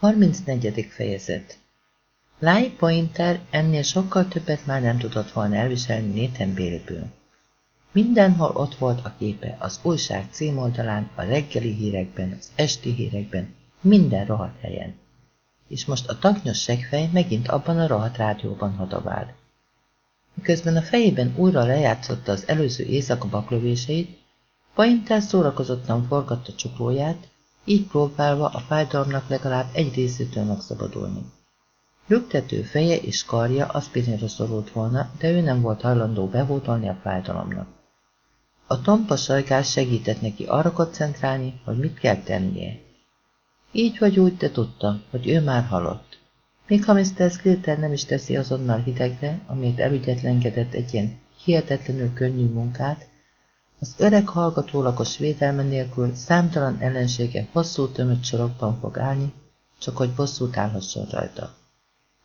34. fejezet Lai Pointer ennél sokkal többet már nem tudott volna elviselni Nathan Bélből. Mindenhol ott volt a képe, az újság címoldalán, a reggeli hírekben, az esti hírekben, minden rohadt helyen. És most a taknyos segfej megint abban a rohadt rádióban hadavál. Miközben a fejében újra lejátszotta az előző éjszaka baklövéseit, Pointer szórakozottan forgatta csuklóját, így próbálva a fájdalomnak legalább egy részétől megszabadulni. Lüktető feje és karja aspirinra szorult volna, de ő nem volt hajlandó behódolni a fájdalomnak. A tompa sajgás segített neki arra koncentrálni, hogy mit kell tennie. Így vagy úgy, de tudta, hogy ő már halott. Még ha Mr. Skilter nem is teszi azonnal hidegre, amit elügyetlenkedett egy ilyen hihetetlenül könnyű munkát, az öreg hallgatólagos védelme nélkül számtalan ellensége hosszú tömött sorokban fog állni, csak hogy bosszút állhasson rajta.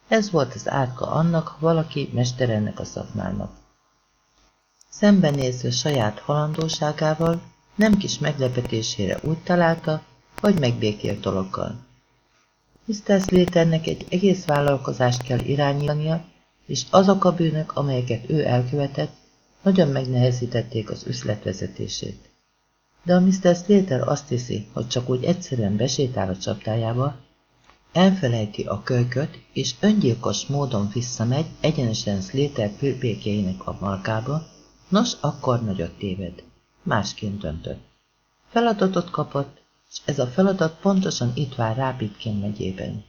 Ez volt az átka annak, ha valaki mester ennek a szakmának. Szembenézve saját halandóságával, nem kis meglepetésére úgy találta, hogy megbékélt dologgal. Mr. Slaternek egy egész vállalkozást kell irányítania, és azok a bűnök, amelyeket ő elkövetett, nagyon megnehezítették az üzletvezetését. De a Mr. Slater azt hiszi, hogy csak úgy egyszerűen besétál a csapdájába, elfelejti a kölyköt, és öngyilkos módon visszamegy egyenesen Slater pülpékjeinek a markába, nos, akkor nagyot téved. Másként döntött. Feladatot kapott, és ez a feladat pontosan itt vár rá Pitkin megyében.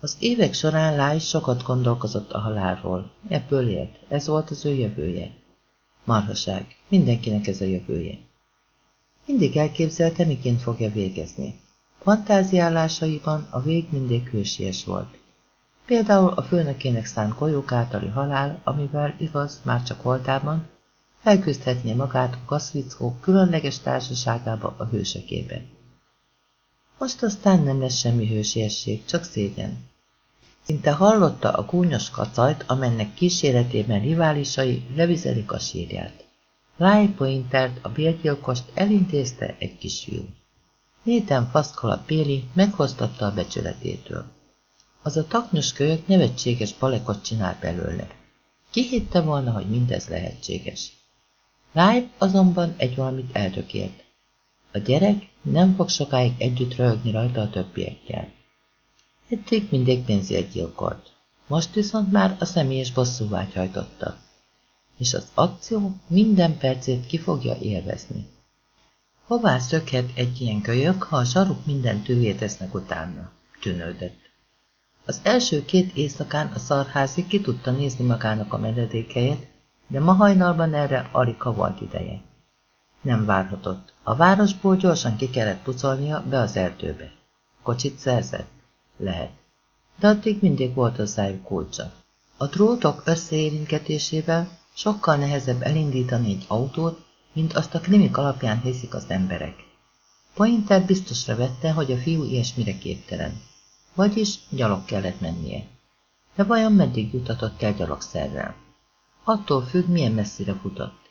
Az évek során Láj sokat gondolkozott a halálról. Ebből élt. Ez volt az ő jövője. Marhaság. Mindenkinek ez a jövője. Mindig elképzelte, miként fogja végezni. Fantáziálásaiban a vég mindig hősies volt. Például a főnökének szánt golyók általi halál, amivel igaz, már csak voltában, felküzdhetné magát a kaszvickók különleges társaságába a hősökében. Most aztán nem lesz semmi hősiesség, csak szégyen. Szinte hallotta a gúnyos kacajt, amennek kíséretében riválisai levizelik a sírját. Rai Pointert, a bérgyilkost elintézte egy kisfiú. Néten faszkala Péli meghoztatta a becsületétől. Az a taknyos kölyök nevetséges balekot csinál belőle. Ki hitte volna, hogy mindez lehetséges? Rai azonban egy valamit eltökélt. A gyerek nem fog sokáig együtt röhögni rajta a többiekkel. Eddig mindig pénzért gyilkolt. Most viszont már a személyes bosszúvágy hajtotta. És az akció minden percét ki fogja élvezni. Hová szökhet egy ilyen kölyök, ha a zsaruk minden tűvét esznek utána? Tűnődött. Az első két éjszakán a szarházi ki tudta nézni magának a menedékhelyet, de ma hajnalban erre alig volt ideje. Nem várhatott. A városból gyorsan ki kellett pucolnia be az erdőbe. Kocsit szerzett? Lehet. De addig mindig volt hozzájuk kulcsa. A drótok összeérinketésével sokkal nehezebb elindítani egy autót, mint azt a krimik alapján hiszik az emberek. Pointer biztosra vette, hogy a fiú ilyesmire képtelen. Vagyis gyalog kellett mennie. De vajon meddig jutatott el gyalogszerrel? Attól függ, milyen messzire futott.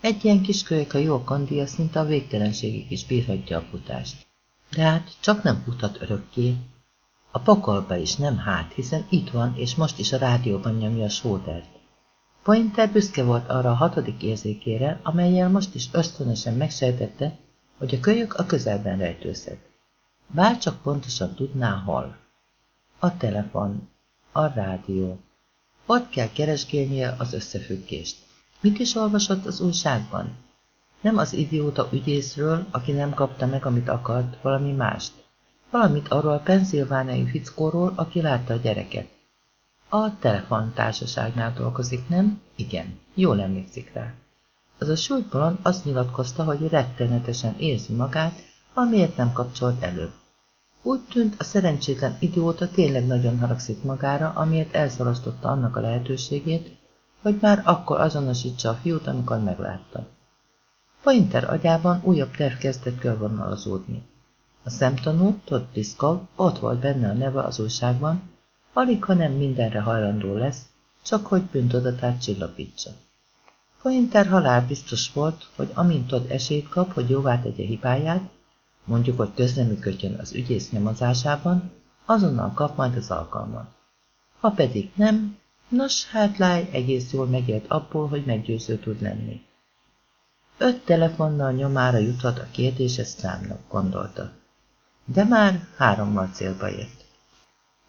Egy ilyen kis kölyök a jó kandia szinte a végtelenségig is bírhatja a futást. De hát csak nem futat örökké. A pokolba is nem hát, hiszen itt van, és most is a rádióban nyomja a sódert. Pointer büszke volt arra a hatodik érzékére, amelyel most is ösztönösen megsejtette, hogy a kölyök a közelben rejtőzhet. Bár csak pontosan tudná, hol. A telefon, a rádió. Ott kell keresgélnie az összefüggést. Mit is olvasott az újságban? Nem az idióta ügyészről, aki nem kapta meg, amit akart, valami mást. Valamit arról a penszilvániai fickóról, aki látta a gyereket. A telefontársaságnál dolgozik, nem? Igen, jól emlékszik rá. Az a súlytalan azt nyilatkozta, hogy rettenetesen érzi magát, amiért nem kapcsolt előbb. Úgy tűnt, a szerencsétlen idióta tényleg nagyon haragszik magára, amiért elszalasztotta annak a lehetőségét, hogy már akkor azonosítsa a fiút, amikor meglátta. Pointer agyában újabb terv kezdett körvonalazódni. A szemtanú, Todd Piskov, ott volt benne a neve az újságban, alig, ha nem mindenre hajlandó lesz, csak hogy bűntudatát csillapítsa. Pointer halál biztos volt, hogy amint Todd esélyt kap, hogy jóvá tegye hibáját, mondjuk, hogy közleműködjön az ügyész nyomozásában, azonnal kap majd az alkalmat. Ha pedig nem, nos, hát láj egész jól megélt abból, hogy meggyőző tud lenni. Öt telefonnal nyomára juthat a kérdéses számnak, gondolta. De már hárommal célba ért.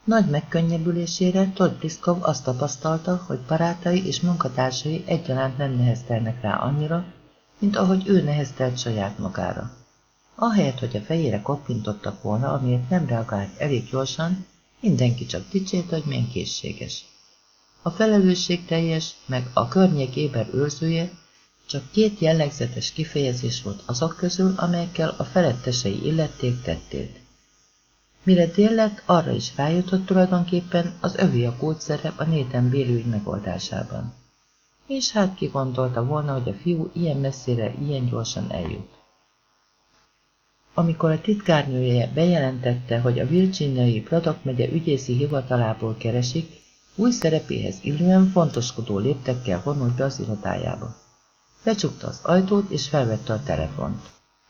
Nagy megkönnyebbülésére Todd Briskov azt tapasztalta, hogy barátai és munkatársai egyaránt nem neheztelnek rá annyira, mint ahogy ő neheztelt saját magára. Ahelyett, hogy a fejére koppintottak volna, amiért nem reagált elég gyorsan, mindenki csak dicsért, hogy milyen készséges. A felelősségteljes, meg a környék éber őrzője csak két jellegzetes kifejezés volt azok közül, amelyekkel a felettesei illették tettét. Mire dél lett, arra is rájutott tulajdonképpen az övé a kódszerep a néten bélőügy megoldásában. És hát ki gondolta volna, hogy a fiú ilyen messzire, ilyen gyorsan eljut. Amikor a titkárnője bejelentette, hogy a virginiai Braddock megye ügyészi hivatalából keresik, új szerepéhez illően fontoskodó léptekkel vonult be az irodájába. Becsukta az ajtót és felvette a telefont.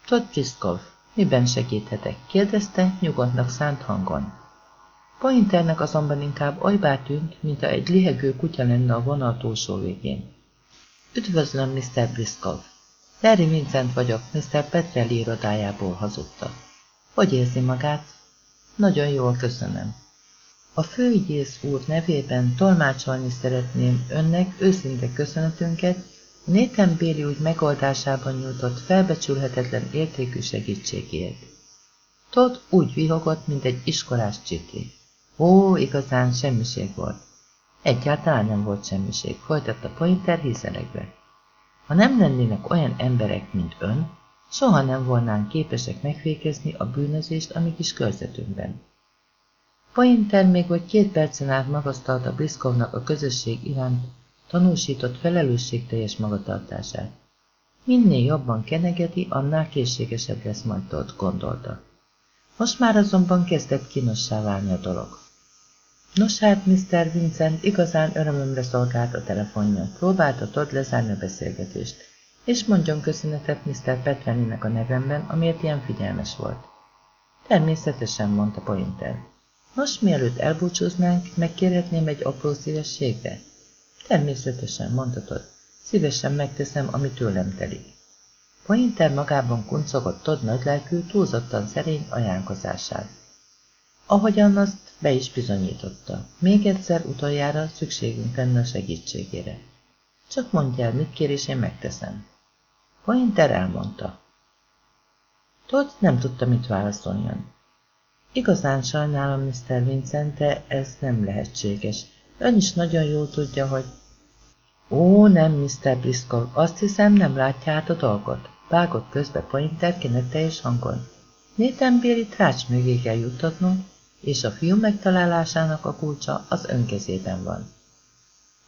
Todd Priskov, miben segíthetek? kérdezte nyugodtnak szánt hangon. Pointernek azonban inkább olybá tűnt, mint a egy lihegő kutya lenne a vonal túlsó végén. Üdvözlöm, Mr. Briskov! Larry Vincent vagyok, Mr. Petrelli irodájából hazudta. Hogy érzi magát? Nagyon jól köszönöm. A főügyész úr nevében tolmácsolni szeretném önnek őszinte köszönetünket, Nathan Béli úgy megoldásában nyújtott felbecsülhetetlen értékű segítségért. Todd úgy vihogott, mint egy iskolás csiti. Ó, igazán semmiség volt. Egyáltalán nem volt semmiség, folytatta Pointer hízelegve. Ha nem lennének olyan emberek, mint ön, soha nem volnánk képesek megfékezni a bűnözést a mi kis körzetünkben. Pointer még vagy két percen át magasztalta Briskovnak a közösség iránt tanúsított felelősségteljes magatartását. Minél jobban kenegeti, annál készségesebb lesz majd ott, gondolta. Most már azonban kezdett kínossá válni a dolog. Nos hát, Mr. Vincent igazán örömömre szolgált a telefonja. Próbálta Todd lezárni a beszélgetést. És mondjon köszönetet Mr. Petreninek a nevemben, amiért ilyen figyelmes volt. Természetesen, mondta Pointer. Most mielőtt elbúcsúznánk, megkérhetném egy apró szívességre? Természetesen, mondta Todd. Szívesen megteszem, ami tőlem telik. Pointer magában kuncogott Todd nagylelkű, túlzottan szerény ajánlkozását. Ahogyan azt be is bizonyította. Még egyszer utoljára szükségünk lenne a segítségére. Csak mondj el, mit kér, és én megteszem. Pointer elmondta. Todd nem tudta, mit válaszoljon. Igazán sajnálom, Mr. Vincent, de ez nem lehetséges. Ön is nagyon jól tudja, hogy... Ó, nem, Mr. Briscoe, azt hiszem, nem látja át a dolgot. Vágott közbe Pointer teljes hangon. Néten Béli trács mögé kell juttatnunk, és a fiú megtalálásának a kulcsa az önkezében van.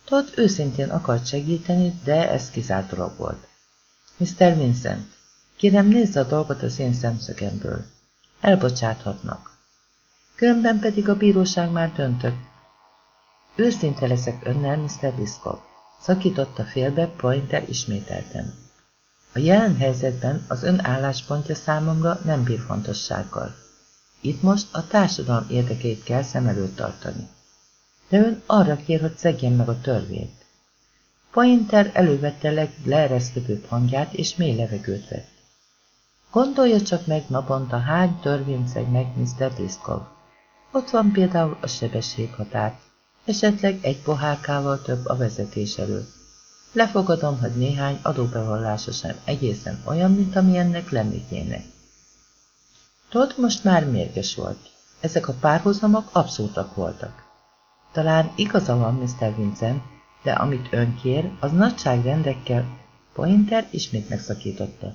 Todd őszintén akart segíteni, de ez kizárt dolog volt. Mr. Vincent, kérem nézze a dolgot az én szemszögemből. Elbocsáthatnak. Különben pedig a bíróság már döntött. Őszinte leszek önnel, Mr. Biskop. Szakította félbe Pointer ismételten. A jelen helyzetben az ön álláspontja számomra nem bír fontossággal. Itt most a társadalom érdekeit kell szem előtt tartani. De ön arra kér, hogy szegjen meg a törvényt. Pointer elővette legleeresztőbb hangját, és mély levegőt vett. Gondolja csak meg naponta hány törvényt szeg meg Mr. Diskov. Ott van például a sebességhatár, esetleg egy pohárkával több a vezetés előtt. Lefogadom, hogy néhány adóbevallása sem egészen olyan, mint amilyennek lenni kéne. Todd most már mérges volt. Ezek a párhuzamok abszurdak voltak. Talán igaza van Mr. Vincent, de amit ön kér, az nagyságrendekkel Pointer ismét megszakította.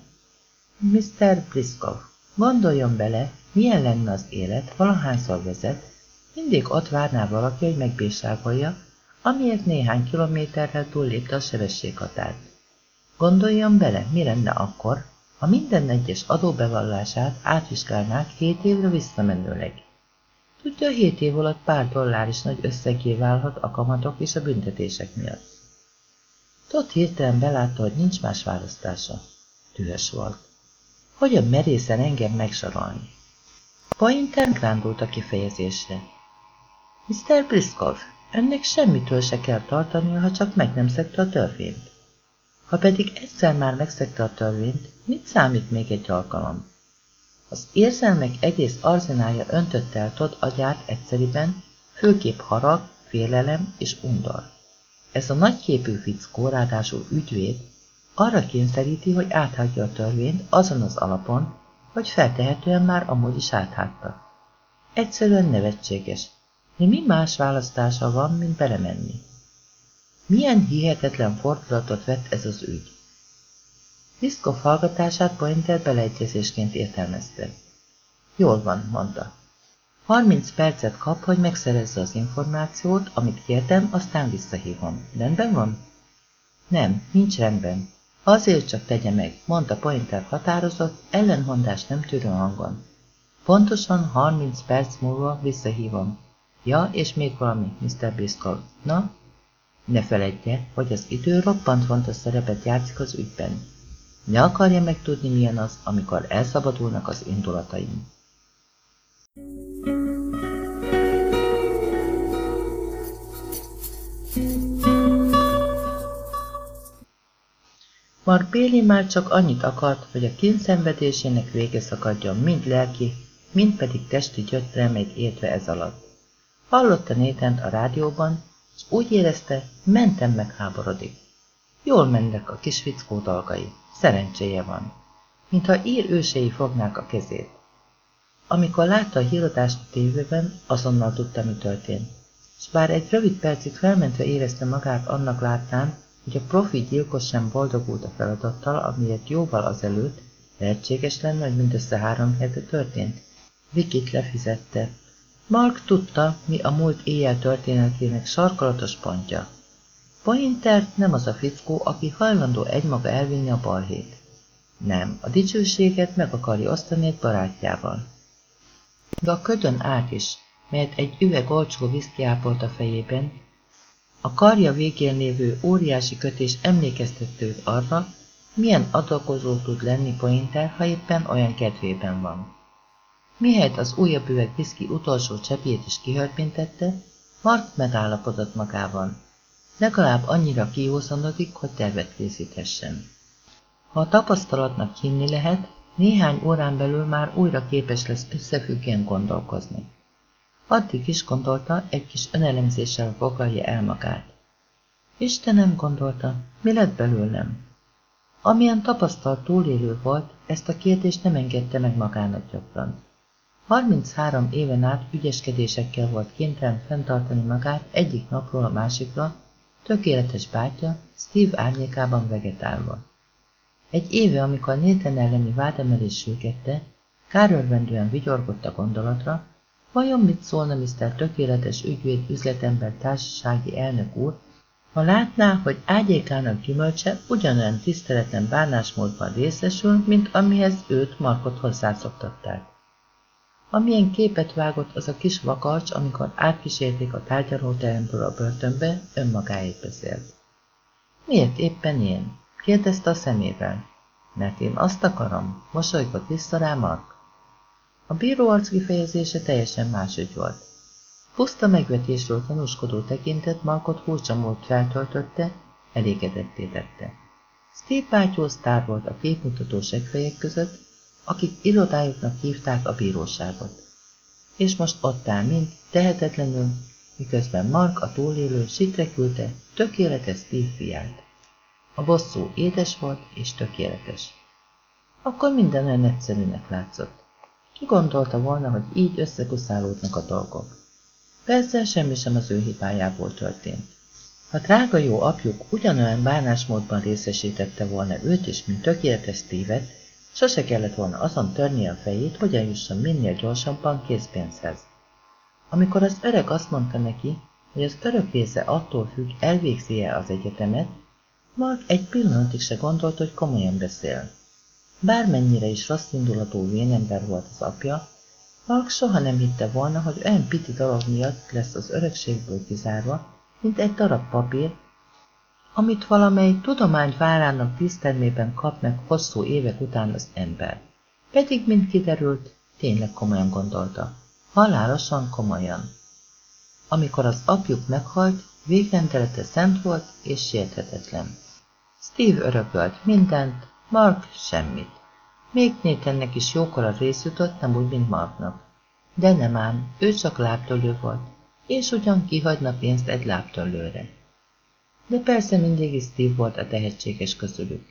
Mr. Briskov, gondoljon bele, milyen lenne az élet, valahányszor vezet, mindig ott várná valaki, hogy megbésákolja, amiért néhány kilométerrel túllépte a sebességhatárt. Gondoljon bele, mi lenne akkor, ha minden egyes adóbevallását átvizsgálnák 7 évre visszamenőleg. Tudja, 7 év alatt pár dollár is nagy összegé válhat a kamatok és a büntetések miatt. Todd hirtelen belátta, hogy nincs más választása. Tühes volt. Hogyan merészen engem megsorolni? Pointer grándult a kifejezésre. Mr. Briskov, ennek semmitől se kell tartania, ha csak meg nem szegte a törvényt. Ha pedig egyszer már megszegte a törvényt, mit számít még egy alkalom? Az érzelmek egész arzenálja öntött el Todd agyát egyszeriben, főképp harag, félelem és undor. Ez a nagyképű fickó, ráadásul ügyvéd, arra kényszeríti, hogy áthágja a törvényt azon az alapon, hogy feltehetően már amúgy is áthágta. Egyszerűen nevetséges. De mi más választása van, mint belemenni? Milyen hihetetlen fordulatot vett ez az ügy? Diszkov hallgatását Pointer beleegyezésként értelmezte. Jól van, mondta. 30 percet kap, hogy megszerezze az információt, amit kértem, aztán visszahívom. Rendben van? Nem, nincs rendben. Azért csak tegye meg, mondta Pointer határozott, ellenhondás nem tűrő hangon. Pontosan 30 perc múlva visszahívom. Ja, és még valami, Mr. Biscoe. Na? Ne feledje, hogy az idő roppant fontos szerepet játszik az ügyben. Ne akarja megtudni, milyen az, amikor elszabadulnak az indulataim. Mark Béli már csak annyit akart, hogy a kínszenvedésének vége szakadjon mind lelki, mind pedig testi gyötrelmét értve ez alatt. Hallotta Nétent a rádióban, és úgy érezte, mentem megháborodik. Jól mennek a kis fickó dolgai, szerencséje van, mintha ír ősei fognák a kezét. Amikor látta a híradást a tévében, azonnal tudta, mi történt. És bár egy rövid percig felmentve érezte magát annak láttán, hogy a profi gyilkos sem boldogult a feladattal, amiért jóval azelőtt lehetséges lenne, hogy mindössze három hete történt. Vikit lefizette. Mark tudta, mi a múlt éjjel történetének sarkalatos pontja. Pointer nem az a fickó, aki hajlandó egymaga elvinni a balhét. Nem, a dicsőséget meg akarja osztani egy barátjával. De a ködön át is, melyet egy üveg olcsó viszki ápolt a fejében, a karja végén lévő óriási kötés emlékeztető arra, milyen adakozó tud lenni Pointer, ha éppen olyan kedvében van. Mihelyt az újabb üveg viszki utolsó cseppjét is kihörpintette, Mark megállapodott magában. Legalább annyira kiózanodik, hogy tervet készíthessen. Ha a tapasztalatnak hinni lehet, néhány órán belül már újra képes lesz összefüggően gondolkozni. Addig is gondolta, egy kis önelemzéssel foglalja el magát. Istenem gondolta, mi lett belőlem? Amilyen tapasztalt túlélő volt, ezt a kérdést nem engedte meg magának gyakran. 33 éven át ügyeskedésekkel volt kénytelen fenntartani magát egyik napról a másikra, tökéletes bátyja, Steve árnyékában vegetálva. Egy éve, amikor Nathan elleni vádemelés sürgette, kárörvendően vigyorgott a gondolatra, Vajon mit szólna Mr. Tökéletes ügyvéd üzletember társasági elnök úr, ha látná, hogy ágyékának gyümölcse ugyanolyan tiszteletlen bánásmódban részesül, mint amihez őt Markot hozzászoktatták. Amilyen képet vágott az a kis vakarcs, amikor átkísérték a tárgyalóteremből a börtönbe, önmagáért beszélt. Miért éppen én? kérdezte a szemével. Mert én azt akarom, mosolygott vissza rá Mark. A bíró arc kifejezése teljesen máshogy volt. Puszta megvetésről tanúskodó tekintet Malkot furcsa mód feltöltötte, elégedetté tette. Steve bátyó sztár volt a képmutató segfejek között, akik irodájuknak hívták a bíróságot. És most ott áll mind, tehetetlenül, miközben Mark a túlélő sitre küldte tökéletes Steve fiát. A bosszú édes volt és tökéletes. Akkor minden olyan egyszerűnek látszott. Ki gondolta volna, hogy így összekuszálódnak a dolgok? Persze semmi sem az ő hibájából történt. Ha drága jó apjuk ugyanolyan bánásmódban részesítette volna őt is, mint tökéletes Steve-et, sose kellett volna azon törni a fejét, hogyan jusson minél gyorsabban készpénzhez. Amikor az öreg azt mondta neki, hogy az örök része attól függ, elvégzi-e az egyetemet, Mark egy pillanatig se gondolt, hogy komolyan beszél. Bármennyire is rossz indulatú vénember volt az apja, Mark soha nem hitte volna, hogy olyan piti dolog miatt lesz az örökségből kizárva, mint egy darab papír, amit valamely tudomány várának dísztermében kap meg hosszú évek után az ember. Pedig, mint kiderült, tényleg komolyan gondolta. Halálosan komolyan. Amikor az apjuk meghalt, végrendelete szent volt és sérthetetlen. Steve örökölt mindent, Mark semmit. Még Nathannek is jókora rész jutott, nem úgy, mint Marknak. De nem ám, ő csak lábtörlő volt, és ugyan kihagyna pénzt egy lábtörlőre. De persze mindig is Steve volt a tehetséges közülük.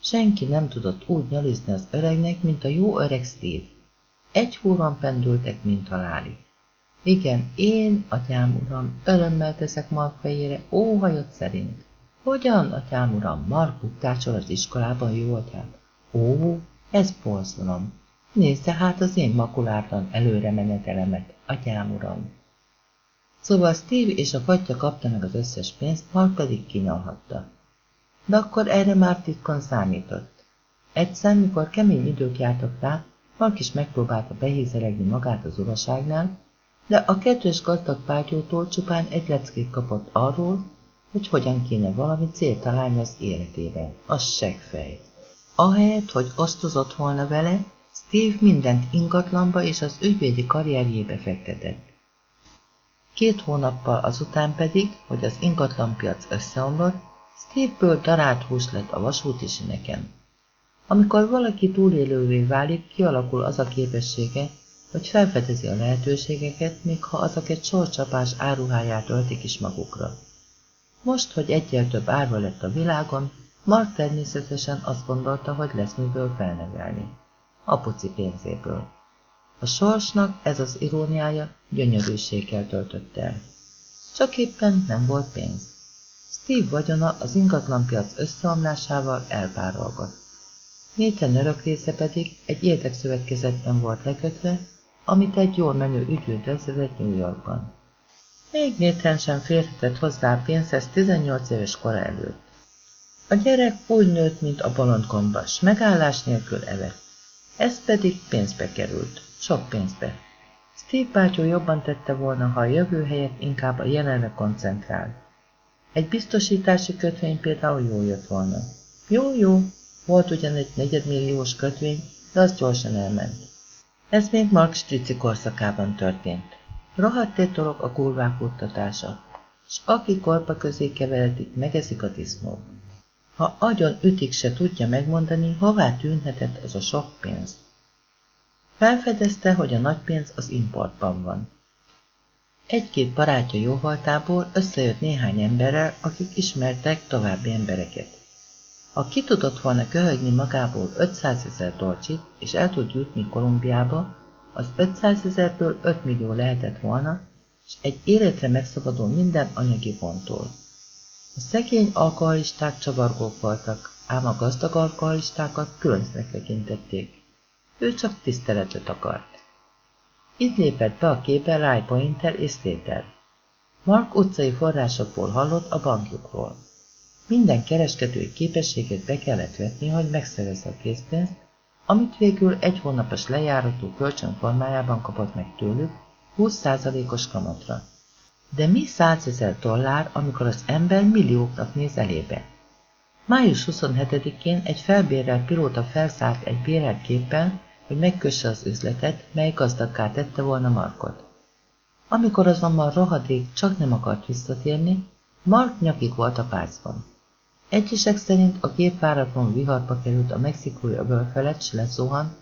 Senki nem tudott úgy nyalizni az öregnek, mint a jó öreg Steve. Egy húron pendültek, mint halálig. Igen, én, atyám uram, örömmel teszek Mark fejére, óhajott szerint. Hogyan, atyám uram, Mark uttácsol az iskolában jó atyám? Ó, ez borzalom. Nézze hát az én makulártan előre menetelemet, atyám uram. Szóval Steve és a fatya kapta meg az összes pénzt, Mark pedig kinyalhatta. De akkor erre már titkon számított. Egyszer, mikor kemény idők jártak rá, Mark is megpróbálta behízelegni magát az uraságnál, de a kettős gazdag pátyótól csupán egy leckét kapott arról, hogy hogyan kéne valami célt találni az életében, az seggfej. Ahelyett, hogy osztozott volna vele, Steve mindent ingatlanba és az ügyvédi karrierjébe fektetett. Két hónappal azután pedig, hogy az ingatlanpiac összeomlott, Steve-ből darált hús lett a vasúti sineken. Amikor valaki túlélővé válik, kialakul az a képessége, hogy felfedezi a lehetőségeket, még ha azok egy sorcsapás áruháját öltik is magukra. Most, hogy egyel több árva lett a világon, Mark természetesen azt gondolta, hogy lesz miből felnevelni. Apuci pénzéből. A sorsnak ez az iróniája gyönyörűséggel töltött el. Csak éppen nem volt pénz. Steve vagyona az ingatlanpiac összeomlásával elpárolgott. Nathan örök része pedig egy érdekszövetkezetben volt lekötve, amit egy jól menő ügyvéd vezetett New Yorkban. Még Nathan sem férhetett hozzá pénzhez 18 éves kora előtt. A gyerek úgy nőtt, mint a bolondgombas, megállás nélkül evett. Ez pedig pénzbe került, sok pénzbe. Steve bátyó jobban tette volna, ha a jövő helyett inkább a jelenre koncentrál. Egy biztosítási kötvény például jól jött volna. Jó, jó, volt ugyan egy negyedmilliós kötvény, de az gyorsan elment. Ez még Mark Strici korszakában történt. Rohadt dolog a kurvák futtatása, s aki korpa közé keveredik, megeszik a disznók. Ha agyon ütik se tudja megmondani, hová tűnhetett az a sok pénz. Felfedezte, hogy a nagy pénz az importban van. Egy-két barátja jóvoltából összejött néhány emberrel, akik ismertek további embereket. Ha ki tudott volna köhögni magából 500 ezer dolcsit, és el tud jutni Kolumbiába, az 500 ezerből 5 millió lehetett volna, és egy életre megszabadul minden anyagi vontól. A szegény alkoholisták csavargók voltak, ám a gazdag alkoholistákat különcnek tekintették. Ő csak tiszteletet akart. Itt lépett be a képbe Ray Pointer és Slater. Mark utcai forrásokból hallott a bankjukról. Minden kereskedői képességet be kellett vetni, hogy megszerezze a készpénzt, amit végül egy hónapos lejáratú kölcsön formájában kapott meg tőlük 20%-os kamatra. De mi 100 ezer dollár, amikor az ember millióknak néz elébe? Május 27-én egy felbérelt pilóta felszállt egy bérelt képpel, hogy megkösse az üzletet, mely gazdagká tette volna Markot. Amikor azonban rohadék csak nem akart visszatérni, Mark nyakig volt a párcban. Egyesek szerint a gép váratlan viharba került a mexikói öböl felett, s leszuhan,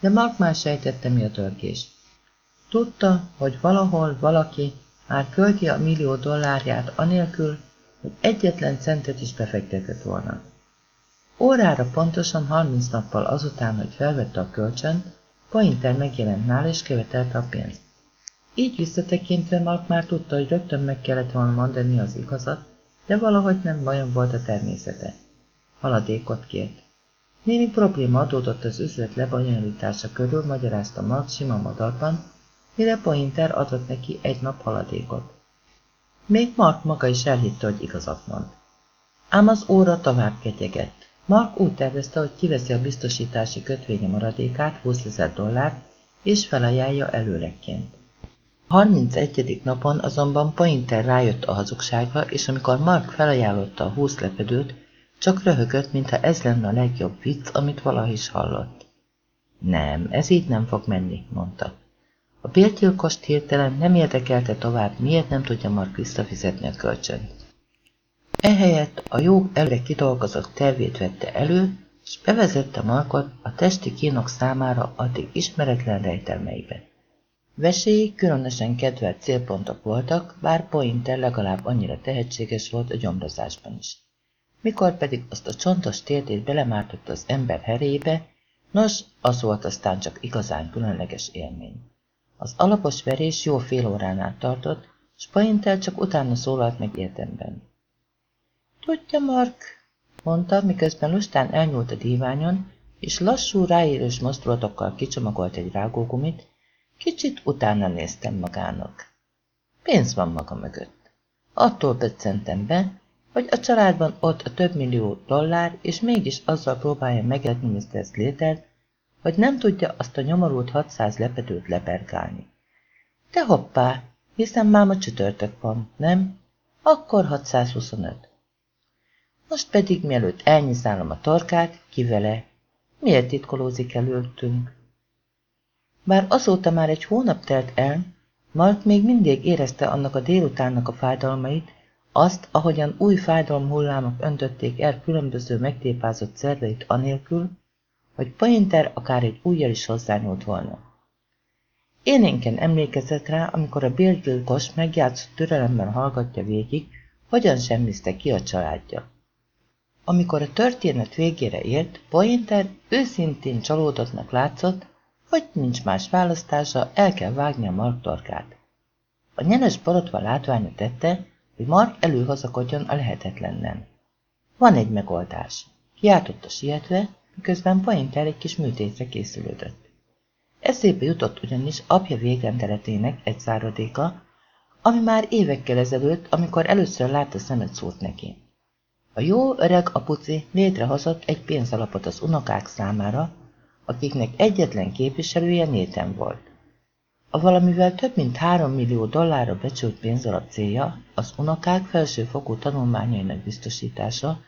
de Mark már sejtette mi a törkés. Tudta, hogy valahol valaki már költi a millió dollárját anélkül, hogy egyetlen centet is befektetett volna. Órára pontosan 30 nappal azután, hogy felvette a kölcsönt, Pointer megjelent nála és követelte a pénzt. Így visszatekintve Mark már tudta, hogy rögtön meg kellett volna mondani az igazat, de valahogy nem vajon volt a természete. Haladékot kért. Némi probléma adódott az üzlet lebonyolítása körül, magyarázta Mark sima madarban, mire Pointer adott neki egy nap haladékot. Még Mark maga is elhitte, hogy igazat mond. Ám az óra tovább ketyegett. Mark úgy tervezte, hogy kiveszi a biztosítási kötvénye maradékát, 20 ezer dollárt, és felajánlja előlegként. A 31. napon azonban Pointer rájött a hazugságra, és amikor Mark felajánlotta a 20 lepedőt, csak röhögött, mintha ez lenne a legjobb vicc, amit valaha is hallott. Nem, ez így nem fog menni, mondta. A bérgyilkost hirtelen nem érdekelte tovább, miért nem tudja Mark visszafizetni a kölcsönt. Ehelyett a jó előre kidolgozott tervét vette elő, és bevezette Markot a testi kínok számára addig ismeretlen rejtelmeibe. Veséi különösen kedvelt célpontok voltak, bár Pointer legalább annyira tehetséges volt a gyomrozásban is. Mikor pedig azt a csontos térdét belemártott az ember herébe, nos, az volt aztán csak igazán különleges élmény. Az alapos verés jó fél órán át tartott, s Pointer csak utána szólalt meg érdemben. Tudja, Mark, mondta, miközben lustán elnyúlt a díványon, és lassú, ráérős mozdulatokkal kicsomagolt egy rágógumit, kicsit utána néztem magának. Pénz van maga mögött. Attól pöccentem be, hogy a családban ott a több millió dollár, és mégis azzal próbálja megetni Mr. Slater, hogy nem tudja azt a nyomorult 600 lepedőt leperkálni. De hoppá, hiszen máma csütörtök van, nem? Akkor 625. Most pedig, mielőtt elnyiszálom a torkát, ki vele? Miért titkolózik előttünk? Bár azóta már egy hónap telt el, Mark még mindig érezte annak a délutánnak a fájdalmait, azt, ahogyan új fájdalom hullámok öntötték el különböző megtépázott szerveit anélkül, hogy Pointer akár egy újjal is hozzányúlt volna. Énénken emlékezett rá, amikor a bérgyilkos megjátszott türelemben hallgatja végig, hogyan semmizte ki a családja. Amikor a történet végére ért, Pointer őszintén csalódottnak látszott, hogy nincs más választása, el kell vágni a Mark torkát. A nyeles borotva látványa tette, hogy Mark előhazakodjon a lehetetlennel. Van egy megoldás. Kiáltotta sietve, miközben Pointer egy kis műtétre készülődött. Eszébe jutott ugyanis apja végenteletének egy záradéka, ami már évekkel ezelőtt, amikor először látta szemet szólt neki. A jó öreg apuci létrehozott egy pénzalapot az unokák számára, akiknek egyetlen képviselője Néten volt. A valamivel több mint 3 millió dollárra becsült pénzalap célja az unokák felsőfokú tanulmányainak biztosítása,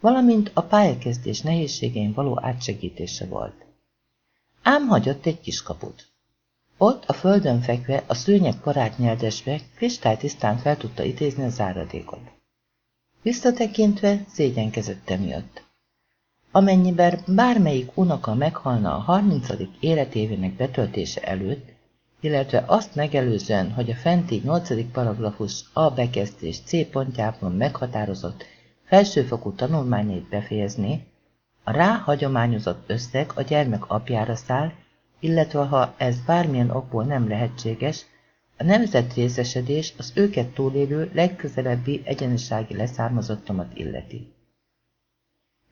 valamint a pályakezdés nehézségein való átsegítése volt. Ám hagyott egy kiskaput. Ott a földön fekve, a szőnyeg parát nyeltesve, kristálytisztán fel tudta idézni a záradékot. Visszatekintve szégyenkezett emiatt. Amennyiben bármelyik unoka meghalna a 30. életévének betöltése előtt, illetve azt megelőzően, hogy a fenti 8. paragrafus A bekezdés C pontjában meghatározott felsőfokú tanulmányait befejezni, a rá hagyományozott összeg a gyermek apjára száll, illetve ha ez bármilyen okból nem lehetséges, a nemzet részesedés az őket túlélő legközelebbi egyenesági leszármazottamat illeti.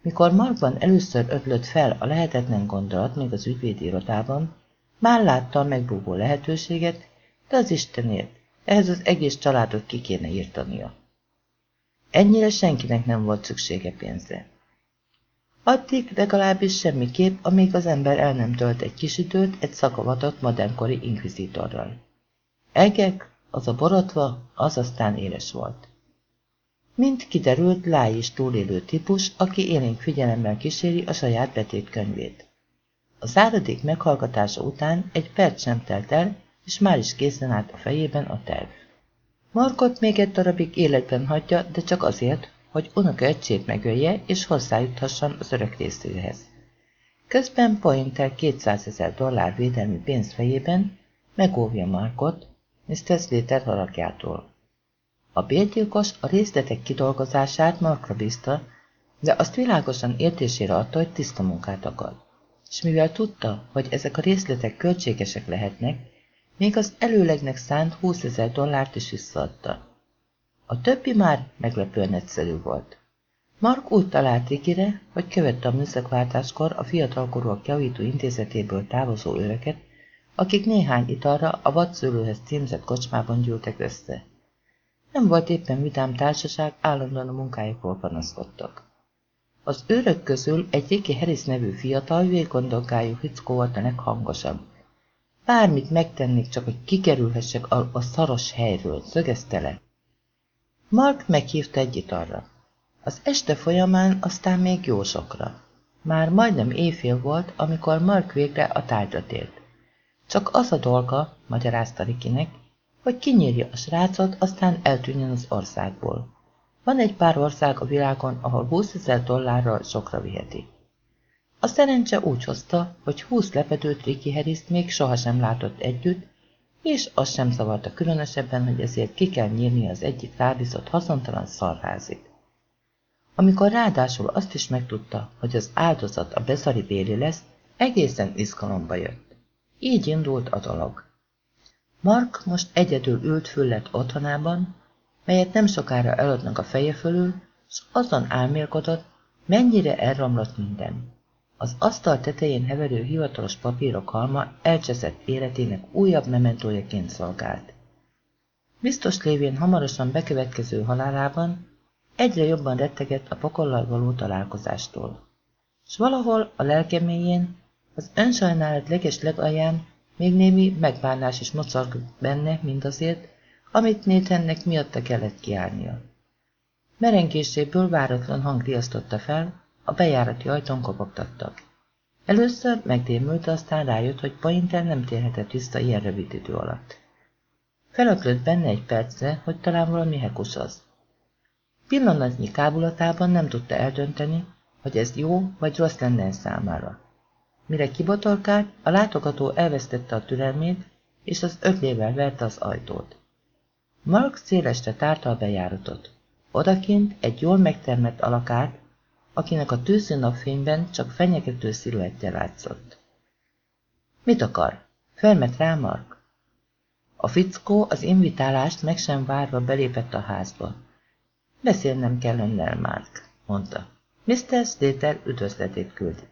Mikor Markban először ötlött fel a lehetetlen gondolat még az ügyvédi irodában, már látta a megbúvó lehetőséget, de az Istenért, ehhez az egész családot ki kéne írtania. Ennyire senkinek nem volt szüksége pénzre. Addig legalábbis semmiképp, amíg az ember el nem tölt egy kis időt egy szakavatott modernkori inkvizitorral. Egek, az a borotva, az aztán éles volt. Mint kiderült, Láj is túlélő típus, aki élénk figyelemmel kíséri a saját betétkönyvét. A záradék meghallgatása után egy perc sem telt el, és már is készen állt a fejében a terv. Markot még egy darabig életben hagyja, de csak azért, hogy unoka öcsét megölje, és hozzájuthasson az örök részéhez. Közben Pointer 200 ezer dollár védelmi pénz fejében megóvja Markot Mr. Slater haragjától. A bérgyilkos a részletek kidolgozását Markra bízta, de azt világosan értésére adta, hogy tiszta munkát akar. És mivel tudta, hogy ezek a részletek költségesek lehetnek, még az előlegnek szánt 20 ezer dollárt is visszaadta. A többi már meglepően egyszerű volt. Mark úgy talált Rikire, hogy követte a műszakváltáskor a fiatalkorúak javító intézetéből távozó őreket, akik néhány italra a vadszőlőhez címzett kocsmában gyűltek össze. Nem volt éppen vidám társaság, állandóan a munkájukról panaszkodtak. Az őrök közül egy Ricky Harris nevű fiatal, vékondonkájú fickó volt a leghangosabb. Bármit megtennék, csak hogy kikerülhessek a, a szaros helyről, szögezte le. Mark meghívta egy italra. Az este folyamán aztán még jó sokra. Már majdnem éjfél volt, amikor Mark végre a tárgyra tért. Csak az a dolga, magyarázta Rikinek, hogy kinyírja a srácot, aztán eltűnjön az országból. Van egy pár ország a világon, ahol 20 ezer dollárral sokra viheti. A szerencse úgy hozta, hogy 20 lepedőt Riki Harris még sohasem látott együtt, és az sem zavarta különösebben, hogy ezért ki kell nyírni az egyik rábízott haszontalan szarházit. Amikor ráadásul azt is megtudta, hogy az áldozat a bezari béli lesz, egészen izgalomba jött. Így indult a dolog. Mark most egyedül ült füllet otthonában, melyet nem sokára eladnak a feje fölül, s azon álmélkodott, mennyire elromlott minden. Az asztal tetején heverő hivatalos papírok halma elcseszett életének újabb mementójaként szolgált. Biztos lévén hamarosan bekövetkező halálában egyre jobban rettegett a pokollal való találkozástól. S valahol a lelkeméjén, az önsajnálat leges legalján még némi megbánás is mocorg benne mindazért, amit Nathannek miatta kellett kiállnia. Merengéséből váratlan hang riasztotta fel, a bejárati ajtón kopogtattak. Először megdémült, aztán rájött, hogy Pointer nem térhetett vissza ilyen rövid idő alatt. Felöklött benne egy percre, hogy talán valami hekus az. Pillanatnyi kábulatában nem tudta eldönteni, hogy ez jó vagy rossz lenne számára. Mire kibotorkált, a látogató elvesztette a türelmét, és az ötlével verte az ajtót. Mark szélesre tárta a bejáratot. Odakint egy jól megtermett alakát, akinek a tűző napfényben csak fenyegető sziluettje látszott. Mit akar? Felmet rá Mark. A fickó az invitálást meg sem várva belépett a házba. Beszélnem kell önnel, Mark, mondta. Mr. Slater üdvözletét küldi.